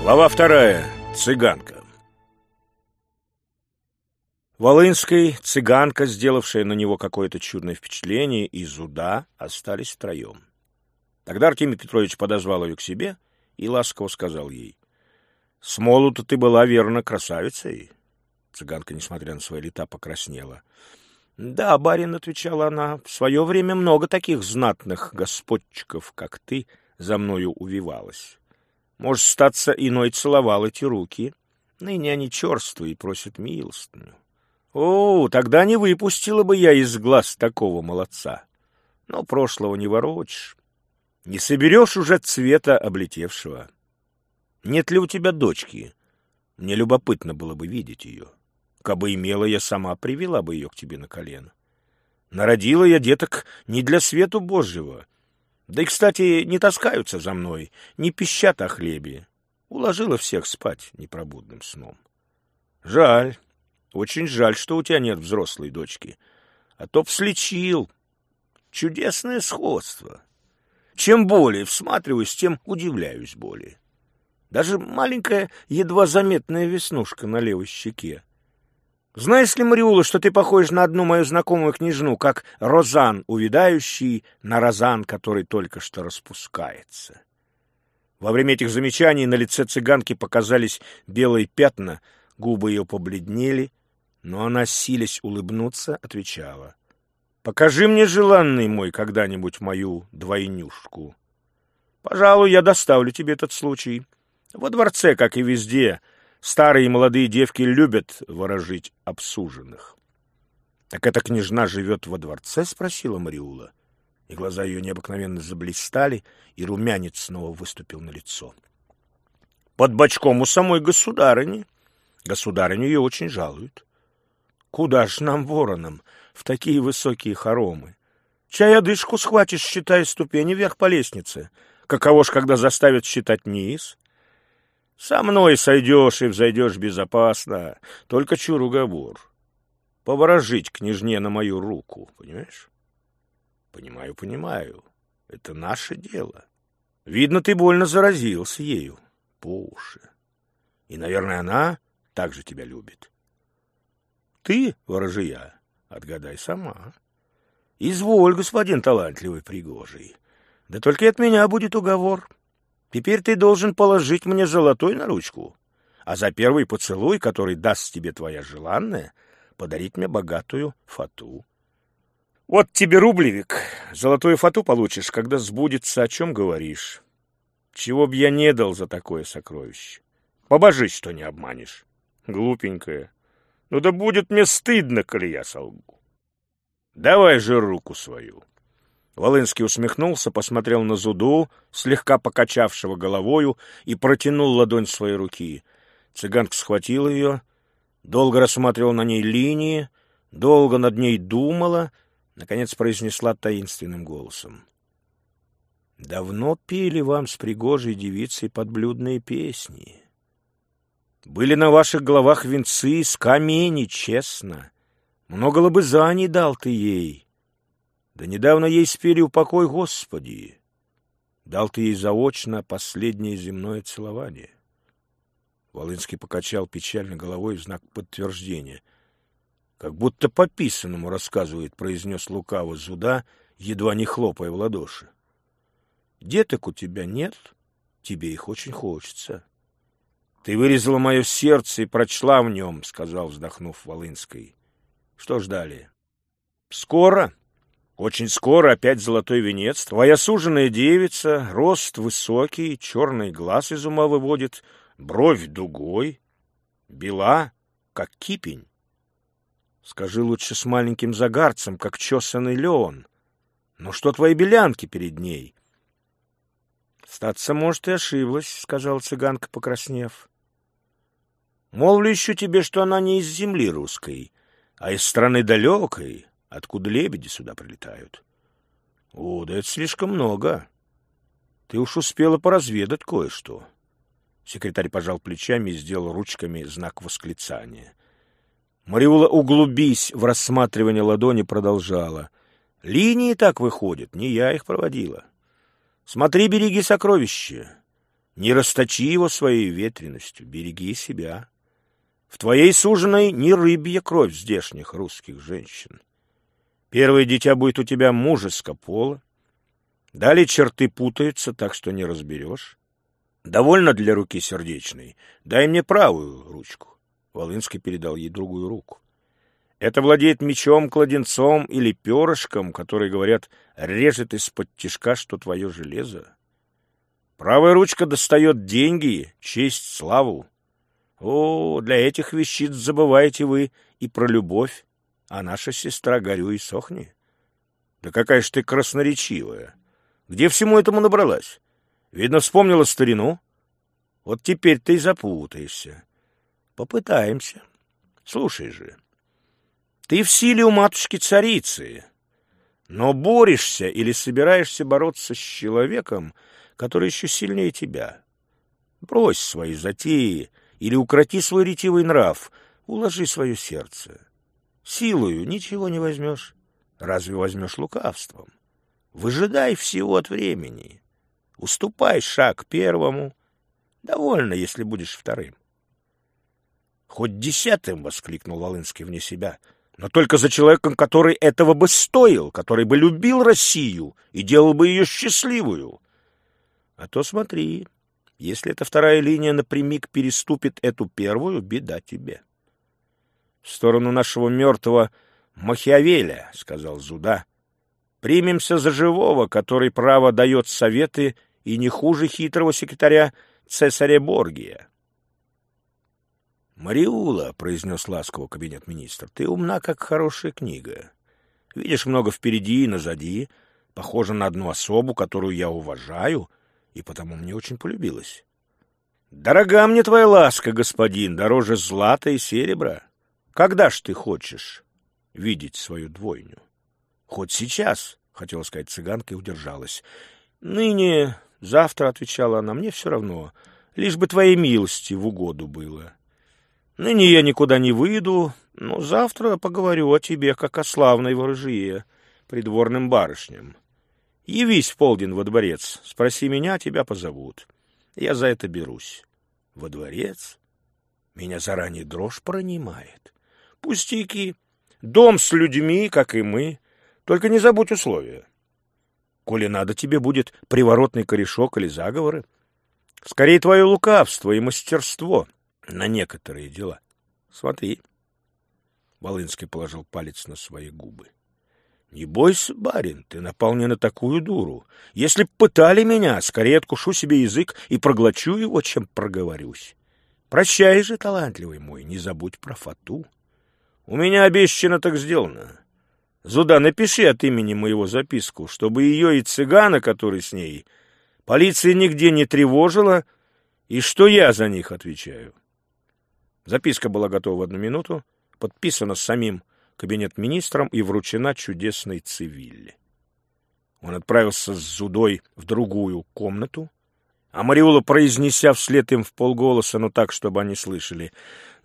Глава вторая. Цыганка. Волынской, цыганка, сделавшая на него какое-то чудное впечатление, и Зуда остались втроем. Тогда Артемий Петрович подозвал ее к себе и ласково сказал ей, «С молоду ты была, верно, красавицей?» Цыганка, несмотря на свои лета, покраснела. «Да, барин», — отвечала она, — «в свое время много таких знатных господчиков, как ты, за мною увивалось. Может, статься иной целовал эти руки. Ныне они черствые и просят милостыню. О, тогда не выпустила бы я из глаз такого молодца. Но прошлого не ворочишь. Не соберешь уже цвета облетевшего. Нет ли у тебя дочки? Мне любопытно было бы видеть ее. Кабы имела, я сама привела бы ее к тебе на колено. Народила я деток не для свету Божьего. Да и, кстати, не таскаются за мной, не пищат о хлебе. Уложила всех спать непробудным сном. Жаль, очень жаль, что у тебя нет взрослой дочки. А то вслечил. Чудесное сходство. Чем более всматриваюсь, тем удивляюсь более. Даже маленькая, едва заметная веснушка на левой щеке. Знаешь ли, Мариула, что ты похож на одну мою знакомую княжну, как розан, увядающий на розан, который только что распускается? Во время этих замечаний на лице цыганки показались белые пятна, губы ее побледнели, но она, силясь улыбнуться, отвечала. «Покажи мне, желанный мой, когда-нибудь мою двойнюшку. Пожалуй, я доставлю тебе этот случай. Во дворце, как и везде, старые и молодые девки любят ворожить обсуженных». «Так эта княжна живет во дворце?» — спросила Мариула. И глаза ее необыкновенно заблистали, и румянец снова выступил на лицо. «Под бочком у самой государыни. Государыню ее очень жалуют. Куда ж нам, воронам, в такие высокие хоромы? Чай одышку схватишь, считая ступени вверх по лестнице. Каково ж, когда заставят считать низ? Со мной сойдешь и взойдешь безопасно, только чур уговор. Поворожить княжне на мою руку, понимаешь? Понимаю, понимаю. Это наше дело. Видно, ты больно заразился ею по уши. И, наверное, она также тебя любит. Ты, ворожия, отгадай сама. Изволь, господин талантливый Пригожий. Да только от меня будет уговор. Теперь ты должен положить мне золотой на ручку, а за первый поцелуй, который даст тебе твоя желанная, подарить мне богатую фату. Вот тебе рублевик, золотую фату получишь, когда сбудется, о чем говоришь. Чего б я не дал за такое сокровище? Побожись, что не обманешь. Глупенькая. Ну да будет мне стыдно, коли я солгу. Давай же руку свою. Волынский усмехнулся, посмотрел на Зуду, слегка покачавшего головою, и протянул ладонь своей руки. Цыганка схватила ее, долго рассматривала на ней линии, долго над ней думала, наконец произнесла таинственным голосом. «Давно пели вам с пригожей девицей подблюдные песни. Были на ваших головах венцы из камени, честно. Много лобызаний дал ты ей. Да недавно ей спели «Упокой, Господи». Дал ты ей заочно последнее земное целование. Волынский покачал печально головой в знак подтверждения. Как будто по писанному рассказывает, произнес лукаво Зуда, едва не хлопая в ладоши. Деток у тебя нет, тебе их очень хочется. Ты вырезала мое сердце и прочла в нем, — сказал, вздохнув Волынской. Что ж далее? Скоро, очень скоро опять золотой венец, твоя суженая девица, рост высокий, черный глаз из ума выводит, бровь дугой, бела, как кипень. Скажи лучше с маленьким загарцем, как чесанный леон. Но что твои белянки перед ней? — Статься, может, и ошиблась, — сказала цыганка, покраснев. Молвлю еще тебе, что она не из земли русской, а из страны далекой, откуда лебеди сюда прилетают. О, да это слишком много. Ты уж успела поразведать кое-что. Секретарь пожал плечами и сделал ручками знак восклицания. Мариула, углубись в рассматривание ладони, продолжала. Линии так выходят, не я их проводила. Смотри, береги сокровища. Не расточи его своей ветренностью, береги себя. В твоей суженой не рыбья кровь здешних русских женщин. Первое дитя будет у тебя мужеско пола. Далее черты путаются, так что не разберешь. Довольно для руки сердечной. Дай мне правую ручку. Волынский передал ей другую руку. Это владеет мечом, кладенцом или перышком, который, говорят, режет из-под тишка, что твое железо. Правая ручка достает деньги, честь, славу. О, для этих вещиц забываете вы и про любовь, а наша сестра горю и сохни. Да какая ж ты красноречивая! Где всему этому набралась? Видно, вспомнила старину. Вот теперь ты и запутаешься. Попытаемся. Слушай же, ты в силе у матушки-царицы, но борешься или собираешься бороться с человеком, который еще сильнее тебя. Брось свои затеи или укроти свой ретивый нрав, уложи свое сердце. Силою ничего не возьмешь. Разве возьмешь лукавством? Выжидай всего от времени. Уступай шаг первому. Довольно, если будешь вторым. Хоть десятым, — воскликнул Волынский вне себя, — но только за человеком, который этого бы стоил, который бы любил Россию и делал бы ее счастливую. А то смотри, если эта вторая линия напрямик переступит эту первую, беда тебе. — В сторону нашего мертвого Махиавеля, — сказал Зуда. — Примемся за живого, который право дает советы и не хуже хитрого секретаря Цесаря Боргия. «Мариула», — произнес ласково кабинет министра, — «ты умна, как хорошая книга. Видишь много впереди и назади, похожа на одну особу, которую я уважаю, и потому мне очень полюбилась. Дорога мне твоя ласка, господин, дороже злата и серебра. Когда ж ты хочешь видеть свою двойню? Хоть сейчас, — хотела сказать цыганка и удержалась. Ныне, завтра, — отвечала она, — мне все равно, лишь бы твоей милости в угоду было. Ныне я никуда не выйду, но завтра поговорю о тебе, как о славной ворожье, придворным барышням. Явись в полдень во дворец, спроси меня, тебя позовут. Я за это берусь. Во дворец? Меня заранее дрожь пронимает. Пустяки. Дом с людьми, как и мы. Только не забудь условия. Коли надо, тебе будет приворотный корешок или заговоры. Скорее, твое лукавство и мастерство — на некоторые дела. Смотри. Волынский положил палец на свои губы. Не бойся, барин, ты напал не на такую дуру. Если б пытали меня, скорее откушу себе язык и проглочу его, чем проговорюсь. Прощай же, талантливый мой, не забудь про фату. У меня обещано так сделано. Зуда, напиши от имени моего записку, чтобы ее и цыгана, который с ней, полиция нигде не тревожила, и что я за них отвечаю. Записка была готова в одну минуту, подписана самим кабинет-министром и вручена чудесной Цивилле. Он отправился с Зудой в другую комнату, а Мариула, произнеся вслед им в полголоса, но так, чтобы они слышали,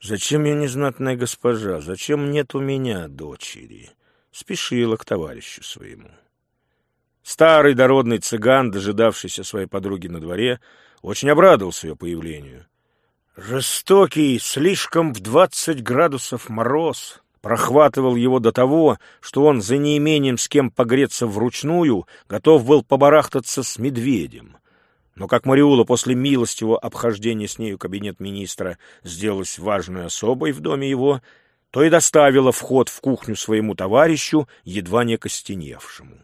«Зачем я незнатная госпожа? Зачем нет у меня дочери?» спешила к товарищу своему. Старый дородный цыган, дожидавшийся своей подруги на дворе, очень обрадовался ее появлению. Жестокий, слишком в двадцать градусов мороз прохватывал его до того, что он за неимением с кем погреться вручную готов был побарахтаться с медведем. Но как Мариула после милостивого обхождения с нею кабинет министра сделалась важной особой в доме его, то и доставила вход в кухню своему товарищу, едва не костеневшему.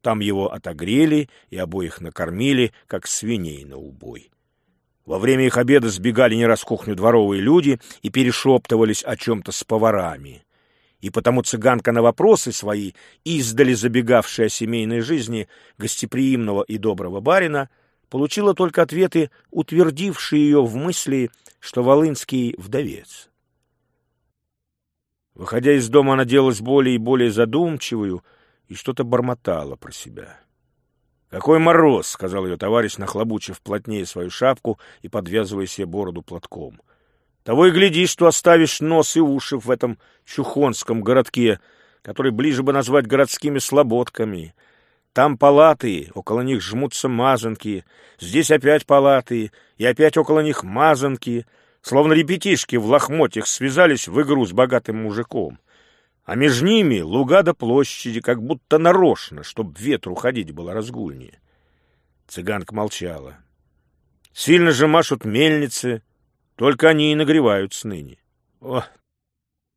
Там его отогрели и обоих накормили, как свиней на убой. Во время их обеда сбегали не раз кухню дворовые люди и перешептывались о чем-то с поварами. И потому цыганка на вопросы свои, издали забегавшая о семейной жизни гостеприимного и доброго барина, получила только ответы, утвердившие ее в мысли, что Волынский — вдовец. Выходя из дома, она делалась более и более задумчивую и что-то бормотала про себя. «Какой мороз!» — сказал ее товарищ, нахлобучив плотнее свою шапку и подвязывая себе бороду платком. «Того и гляди, что оставишь нос и уши в этом чухонском городке, который ближе бы назвать городскими слободками. Там палаты, около них жмутся мазанки, здесь опять палаты, и опять около них мазанки, словно ребятишки в лохмотьях связались в игру с богатым мужиком. А между ними луга до площади, как будто нарочно, чтоб ветру ходить было разгульнее. Цыганка молчала. Сильно же машут мельницы, только они и нагреваются ныне. О!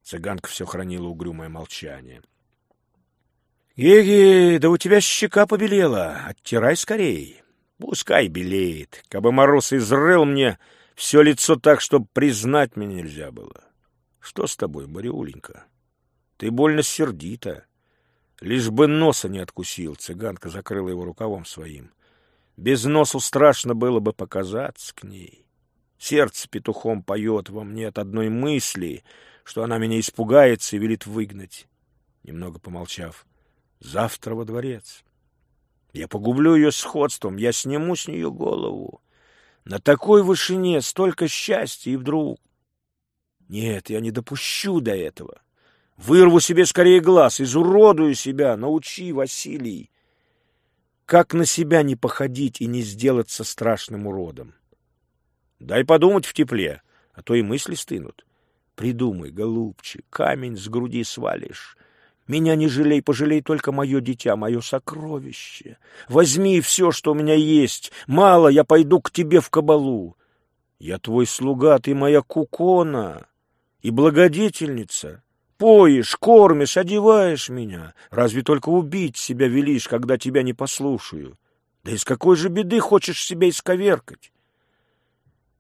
Цыганка все хранила угрюмое молчание. Еги, да у тебя щека побелела, оттирай скорей. Пускай белеет, кабы мороз изрыл мне все лицо так, чтоб признать меня нельзя было. Что с тобой, Бариуленька? Ты больно сердита. Лишь бы носа не откусил, цыганка закрыла его рукавом своим. Без носу страшно было бы показаться к ней. Сердце петухом поет во мне от одной мысли, что она меня испугается и велит выгнать. Немного помолчав, завтра во дворец. Я погублю ее сходством, я сниму с нее голову. На такой вышине столько счастья, и вдруг... Нет, я не допущу до этого. Вырву себе скорее глаз, изуродую себя. Научи, Василий, как на себя не походить и не сделаться страшным уродом. Дай подумать в тепле, а то и мысли стынут. Придумай, голубчик, камень с груди свалишь. Меня не жалей, пожалей только мое дитя, мое сокровище. Возьми все, что у меня есть. Мало, я пойду к тебе в кабалу. Я твой слуга, ты моя кукона и благодетельница. Поешь, кормишь, одеваешь меня. Разве только убить себя велишь, когда тебя не послушаю? Да из какой же беды хочешь себя исковеркать?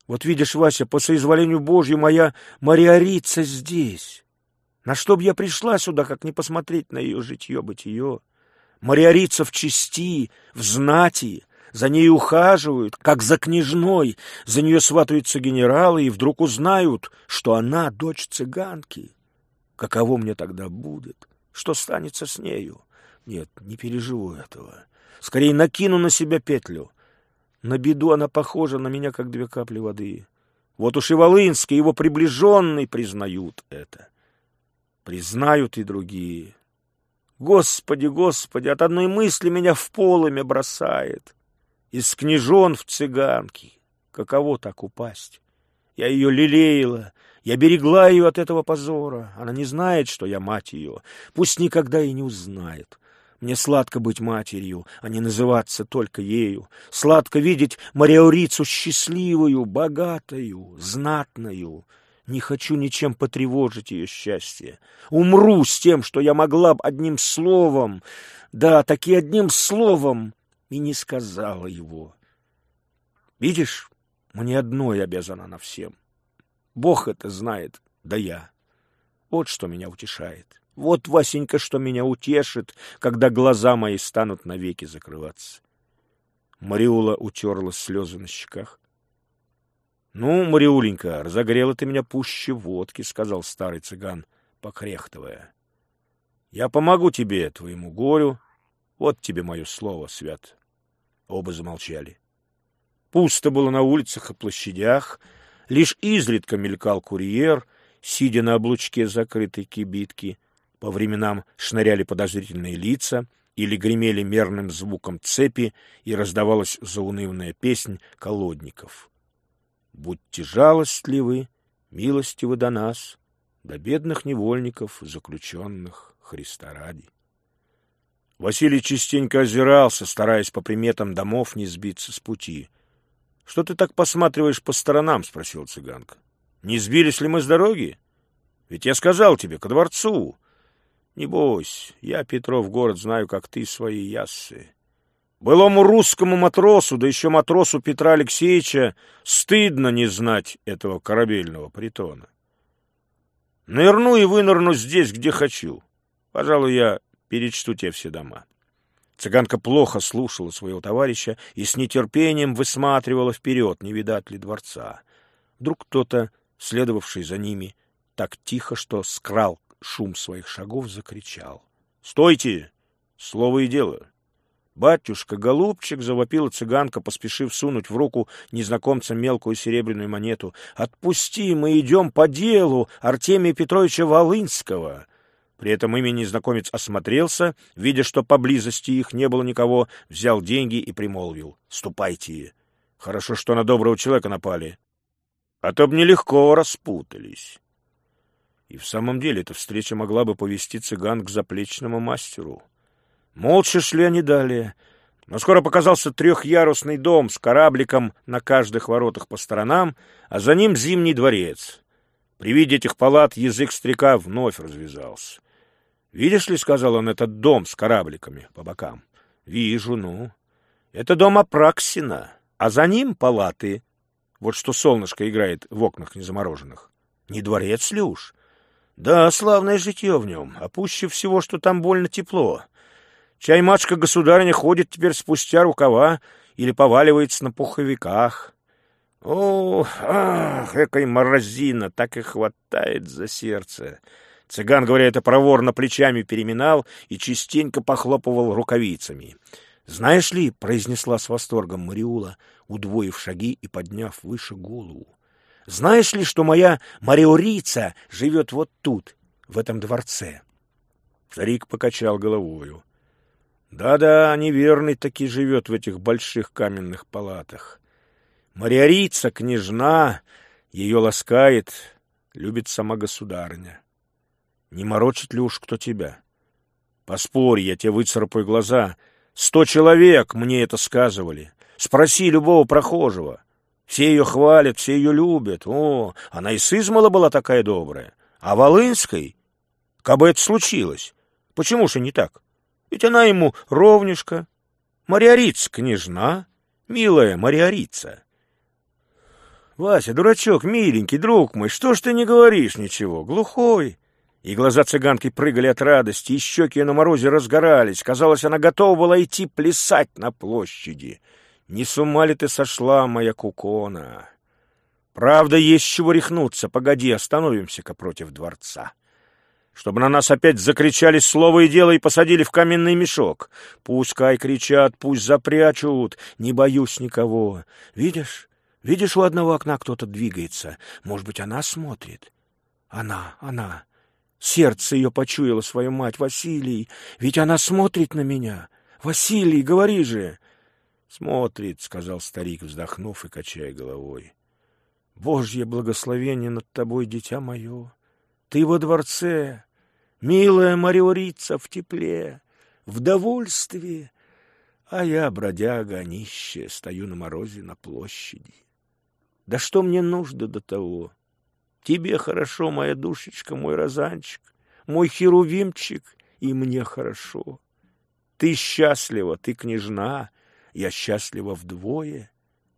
Вот видишь, Вася, по соизволению Божью моя Мариорица здесь. На что б я пришла сюда, как не посмотреть на ее житье-бытие? Мариорица в чести, в знати, за ней ухаживают, как за княжной, за нее сватаются генералы, и вдруг узнают, что она дочь цыганки. Каково мне тогда будет? Что станется с нею? Нет, не переживу этого. Скорее накину на себя петлю. На беду она похожа на меня, как две капли воды. Вот уж и Волынский, его приближенный, признают это. Признают и другие. Господи, Господи, от одной мысли меня в полыми бросает. Из княжон в цыганки. Каково так упасть? Я ее лелеяла, я берегла ее от этого позора. Она не знает, что я мать ее. Пусть никогда и не узнает. Мне сладко быть матерью, а не называться только ею. Сладко видеть Мариорицу счастливую, богатую, знатную. Не хочу ничем потревожить ее счастье. Умру с тем, что я могла бы одним словом, да, таки одним словом, и не сказала его. Видишь, мне одной обязана на всем. Бог это знает, да я. Вот что меня утешает. Вот, Васенька, что меня утешит, когда глаза мои станут навеки закрываться. Мариула утерла слезы на щеках. «Ну, Мариуленька, разогрела ты меня пуще водки», — сказал старый цыган, покрехтывая. «Я помогу тебе, твоему горю. Вот тебе мое слово, Свят». Оба замолчали. Пусто было на улицах и площадях, лишь изредка мелькал курьер, сидя на облучке закрытой кибитки. По временам шныряли подозрительные лица или гремели мерным звуком цепи, и раздавалась заунывная песнь колодников — Будьте жалостливы, милостивы до нас, до бедных невольников, заключенных Христа ради. Василий частенько озирался, стараясь по приметам домов не сбиться с пути. — Что ты так посматриваешь по сторонам? — спросил цыганка. — Не сбились ли мы с дороги? Ведь я сказал тебе, ко дворцу. Не бойся, я, Петров, город знаю, как ты свои яссы. Былому русскому матросу, да еще матросу Петра Алексеевича, стыдно не знать этого корабельного притона. Нырну и вынырну здесь, где хочу. Пожалуй, я перечту тебе все дома. Цыганка плохо слушала своего товарища и с нетерпением высматривала вперед, не видать ли дворца. Вдруг кто-то, следовавший за ними, так тихо, что скрал шум своих шагов, закричал. — Стойте! Слово и дело! «Батюшка, голубчик!» — завопила цыганка, поспешив сунуть в руку незнакомца мелкую серебряную монету. «Отпусти, мы идем по делу Артемия Петровича Волынского!» При этом ими незнакомец осмотрелся, видя, что поблизости их не было никого, взял деньги и примолвил. «Ступайте. Хорошо, что на доброго человека напали. А то б нелегко распутались». И в самом деле эта встреча могла бы повести цыган к заплечному мастеру. Молча шли они далее, но скоро показался трехъярусный дом с корабликом на каждых воротах по сторонам, а за ним зимний дворец. При виде этих палат язык стрека вновь развязался. «Видишь ли, — сказал он, — этот дом с корабликами по бокам?» «Вижу, ну. Это дом Апраксина, а за ним палаты. Вот что солнышко играет в окнах незамороженных. Не дворец ли уж?» «Да, славное житье в нем, а пуще всего, что там больно тепло. Чай матушка-государыня ходит теперь спустя рукава или поваливается на пуховиках. О, ах, экой морозина, так и хватает за сердце!» Цыган, говоря это проворно, плечами переминал и частенько похлопывал рукавицами. «Знаешь ли, — произнесла с восторгом Мариула, удвоив шаги и подняв выше голову, — знаешь ли, что моя Мариорица живет вот тут, в этом дворце?» Старик покачал головою. «Да-да, неверный таки живет в этих больших каменных палатах. Мариорица, княжна, ее ласкает, любит сама государыня. Не морочит ли уж кто тебя? Поспорь, я тебе выцарапаю глаза. Сто человек мне это сказывали. Спроси любого прохожего. Все ее хвалят, все ее любят. О, она и с была такая добрая. А Волынской? Кабы это случилось. Почему же не так? Ведь она ему ровнюшка. Мариорица, княжна, милая Мариорица. Вася, дурачок, миленький друг мой, что ж ты не говоришь ничего? Глухой и глаза цыганки прыгали от радости, и щеки на морозе разгорались. Казалось, она готова была идти плясать на площади. Не с ума ли ты сошла, моя кукона? Правда, есть чего рехнуться. Погоди, остановимся-ка против дворца. Чтобы на нас опять закричали слово и дело и посадили в каменный мешок. Пускай кричат, пусть запрячут, не боюсь никого. Видишь, видишь, у одного окна кто-то двигается. Может быть, она смотрит? Она, она. Сердце ее почуяло свою мать. «Василий, ведь она смотрит на меня! Василий, говори же!» «Смотрит», — сказал старик, вздохнув и качая головой. «Божье благословение над тобой, дитя мое! Ты во дворце, милая Мариорица в тепле, в довольстве, а я, бродяга, нищая, стою на морозе на площади. Да что мне нужно до того?» Тебе хорошо, моя душечка, мой розанчик, мой херувимчик, и мне хорошо. Ты счастлива, ты княжна, я счастлива вдвое.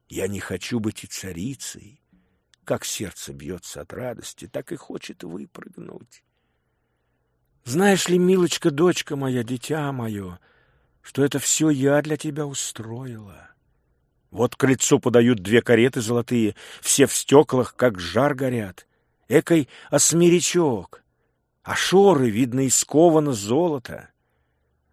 Я не хочу быть и царицей. Как сердце бьется от радости, так и хочет выпрыгнуть. Знаешь ли, милочка, дочка моя, дитя мое, что это все я для тебя устроила? Вот к крыльцу подают две кареты золотые, все в стеклах, как жар горят экой осмеречок, а шоры, видно, исковано золото.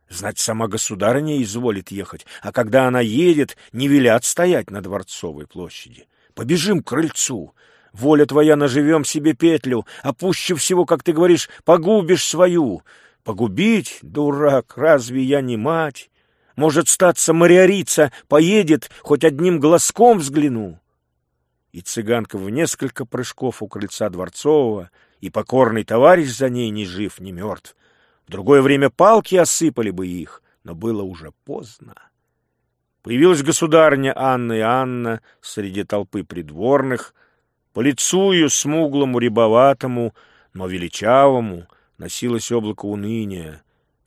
Знать, сама государыня изволит ехать, а когда она едет, не велят стоять на Дворцовой площади. Побежим к крыльцу. Воля твоя, наживем себе петлю, а пуще всего, как ты говоришь, погубишь свою. Погубить, дурак, разве я не мать? Может, статься Мариорица поедет, хоть одним глазком взгляну и цыганка в несколько прыжков у крыльца Дворцового, и покорный товарищ за ней ни жив, ни мертв. В другое время палки осыпали бы их, но было уже поздно. Появилась государня Анна и Анна среди толпы придворных. По лицу ее смуглому, рябоватому, но величавому носилось облако уныния,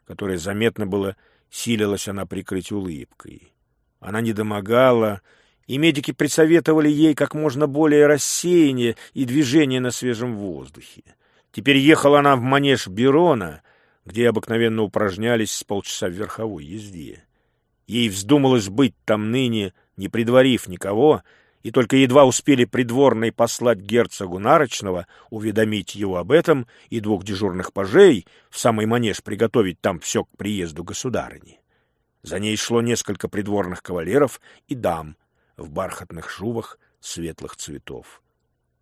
которое заметно было силилась она прикрыть улыбкой. Она не домогала, и медики присоветовали ей как можно более рассеяние и движение на свежем воздухе. Теперь ехала она в манеж Берона, где обыкновенно упражнялись с полчаса в верховой езде. Ей вздумалось быть там ныне, не предварив никого, и только едва успели придворные послать герцогу Нарочного, уведомить его об этом, и двух дежурных пажей в самый манеж приготовить там все к приезду государыни. За ней шло несколько придворных кавалеров и дам, в бархатных шубах светлых цветов.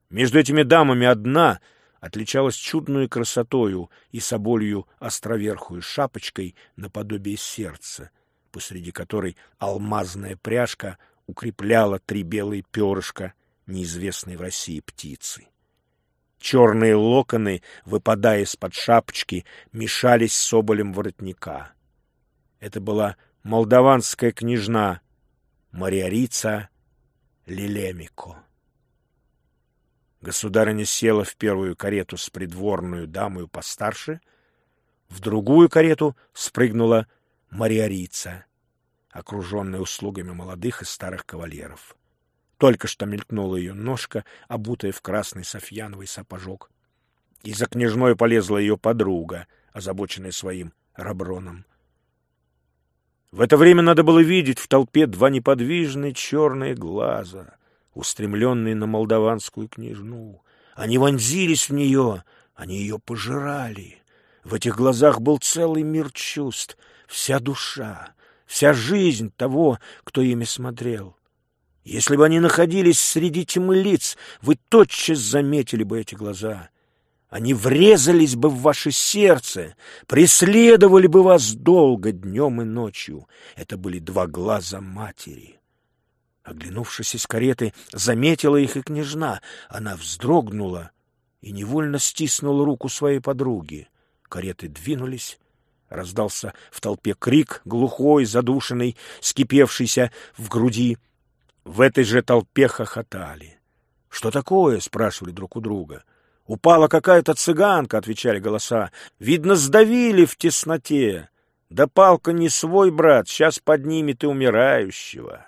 Между этими дамами одна, отличалась чудную красотою и соболью островерхую шапочкой наподобие сердца, посреди которой алмазная пряжка укрепляла три белые перышка неизвестной в России птицы. Черные локоны, выпадая из-под шапочки, мешались с соболем воротника. Это была молдаванская княжна Мариарица Лилемико. Государыня села в первую карету с придворную дамою постарше, в другую карету спрыгнула Мариарица, окруженная услугами молодых и старых кавалеров. Только что мелькнула ее ножка, обутая в красный софьяновый сапожок. И за княжной полезла ее подруга, озабоченная своим раброном. В это время надо было видеть в толпе два неподвижные черные глаза, устремленные на молдаванскую княжну. Они вонзились в нее, они ее пожирали. В этих глазах был целый мир чувств, вся душа, вся жизнь того, кто ими смотрел. Если бы они находились среди тьмы лиц, вы тотчас заметили бы эти глаза. Они врезались бы в ваше сердце, преследовали бы вас долго днем и ночью. Это были два глаза матери. Оглянувшись из кареты, заметила их и княжна. Она вздрогнула и невольно стиснула руку своей подруги. Кареты двинулись. Раздался в толпе крик, глухой, задушенный, скипевшийся в груди — в этой же толпе хохотали. «Что такое?» — спрашивали друг у друга. «Упала какая-то цыганка», — отвечали голоса. «Видно, сдавили в тесноте. Да палка не свой, брат, сейчас поднимет и умирающего».